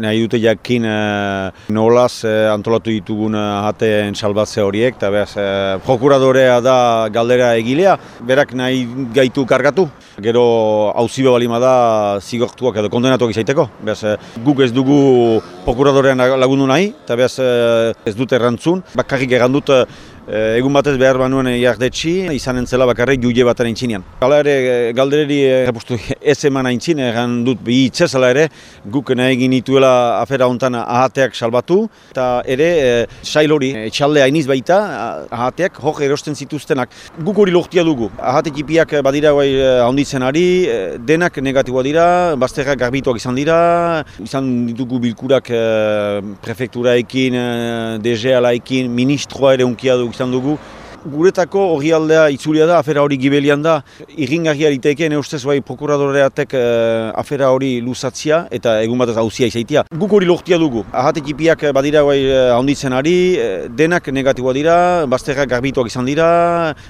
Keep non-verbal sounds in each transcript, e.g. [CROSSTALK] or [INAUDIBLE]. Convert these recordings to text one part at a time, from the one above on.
nahi dute jakin e, nolaz e, antolatu ditugun ahateen salbatze horiek, eta behaz, prokuradorea da galdera egilea, berak nahi gaitu kargatu, gero hauzi balima da zigortuak edo kondenatuak izaiteko. Behaz, guk ez dugu prokuradorean lagundu nahi, eta behaz ez dute errantzun, bakarrik errandut Eh, egun batez behar banuen jardetxi, izan entzela bakarrik juge baten aintzinean. Hala ere, eh, galdereri errepustu [LAUGHS] ez eman aintzin, egan dut bi hitzez, hala ere, guk nahi egin ituela afera hontan ahateak salbatu, eta ere, e, sail hori, etxalde hainiz baita, ahateak hor erosten zituztenak. Guk hori lohtia dugu. Ahate tipiak badira guai ahonditzen ari, denak negatiboa dira, bazterrak garbituak izan dira, izan ditugu bilkurak e, prefekturaekin, e, DG-alaekin, ministroa ere unkia dugu izan dugu. Guretako hori aldea itzulia da, afera hori gibelian da. Irringarria eritekeen eustez bai prokuradoreatek uh, afera hori luzatzia eta egun batez hauzia izaitia. Guk hori lohtia dugu. Ahate tipiak badira bai ahonditzen ari, eh, denak negatiboa dira, bazterrak garbituak izan dira,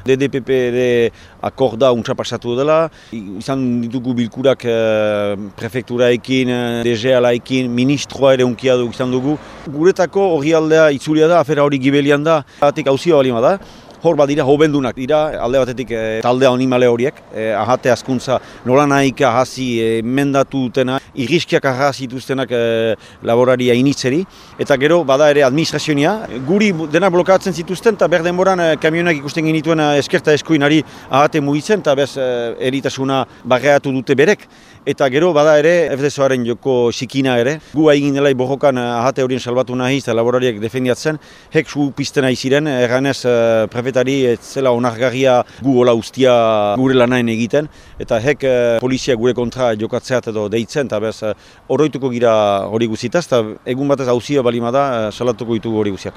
DDPPD akorda untsa pasatu dela, izan ditugu bilkurak uh, prefekturaekin, DG-alaekin, ministroa ere unkia dugu izan dugu. Guretako hori aldea itzulia da, afera hori gibelian da, ahatek hauzia balima da hor badira hobendunak dira alde batetik e, talde animale horiek. E, ahate askuntza nola nahika hasi e, mendatu dutena irriskiak ahasi dituztenak e, laboraria initzeri. Eta gero bada ere administrazionia. Guri dena blokatzen zituzten eta ber denboran e, kamionak ikusten genituen eskerta eskuinari ahate mugitzen eta bez e, eritasuna barreatu dute berek. Eta gero bada ere FDSoaren joko sikina ere. Gu egin dela borrokan ahate horien salbatu nahi eta laborariak defendiatzen hek su pizten ziren erganez e, kazetari ez zela onargarria gu hola ustia gure lanain egiten eta hek eh, polizia gure kontra jokatzeat edo deitzen eta bez oroituko gira hori guzitaz eta egun batez hauzia balimada eh, salatuko ditugu hori guziak.